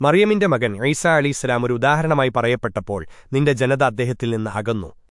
മറിയമിന്റെ മകൻ ഈസാ അലിസ്ലാം ഒരു ഉദാഹരണമായി പറയപ്പെട്ടപ്പോൾ നിന്റെ ജനത അദ്ദേഹത്തിൽ നിന്ന് അകന്നു.